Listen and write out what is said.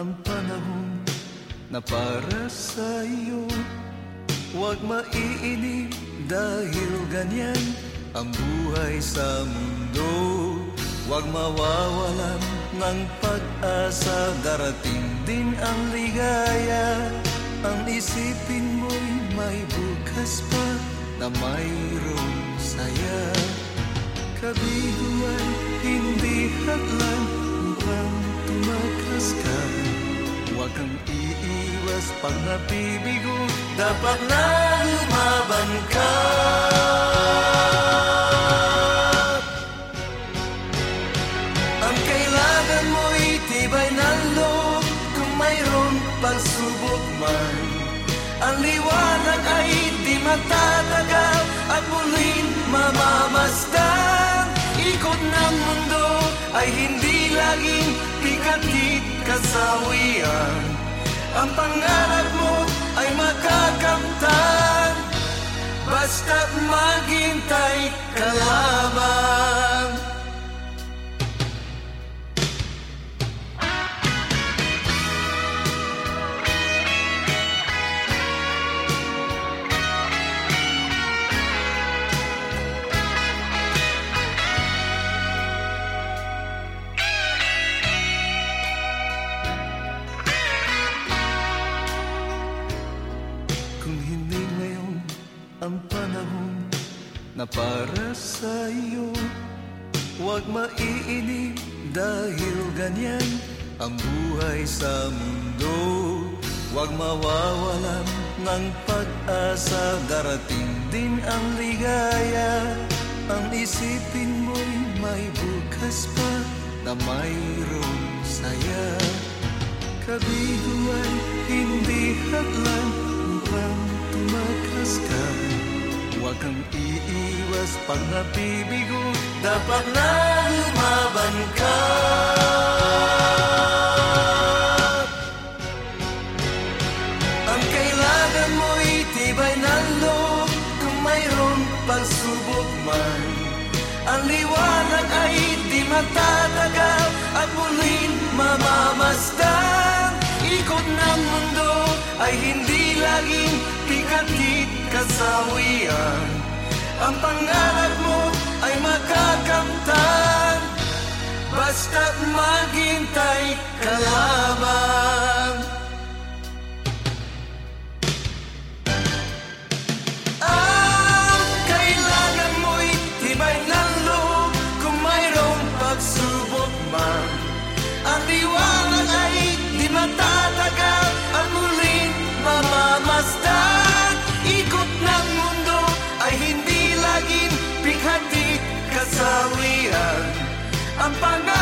ang panahon na para sa iyo Huwag maiinip dahil ganyan ang buhay sa mundo. Huwag mawawalan ng pag-asa. Darating din ang ligaya. Ang isipin mo'y may bukas pa Na mayroong saya. Kabiguan, hindi hadlang pag nabibigo Dapat na lumaban ka. Ang kailangan mo'y tibay ng loob Kung mayroong pagsubok man. Ang liwanag ay di matatagal At muling mamamasdan. Ikot ng mundo ay hindi laging pikatit kasawian Ang pangarap mo ay makakamtan Basta't maghintay ka lamang na para sa iyo Huwag maiinip dahil ganyan ang buhay sa mundo. Huwag mawawalan ng pag-asa Darating din ang ligaya. Ang isipin mo'y may bukas pa na mayroong saya. Kabiguan, hindi hadlang upang tumakas ka Huwag kang iiwas pag nabibigo. Dapat na lumaban ka. Ang kailangan mo'y tibay ng loob Kung mayroong pagsubok man. Ang liwanag ay di matatagal At muling mamamasdan Ikot ng mundo ay hindi laging kandit kasawian Ang pangalan mo ay makakamtan Basta't maghintay ka lamang. Ang kailangan mo'y tibay ng loob Kung mayroong pagsubok man. Ang liwanag ay di matatagal At muling mamamasdan. I'm ang.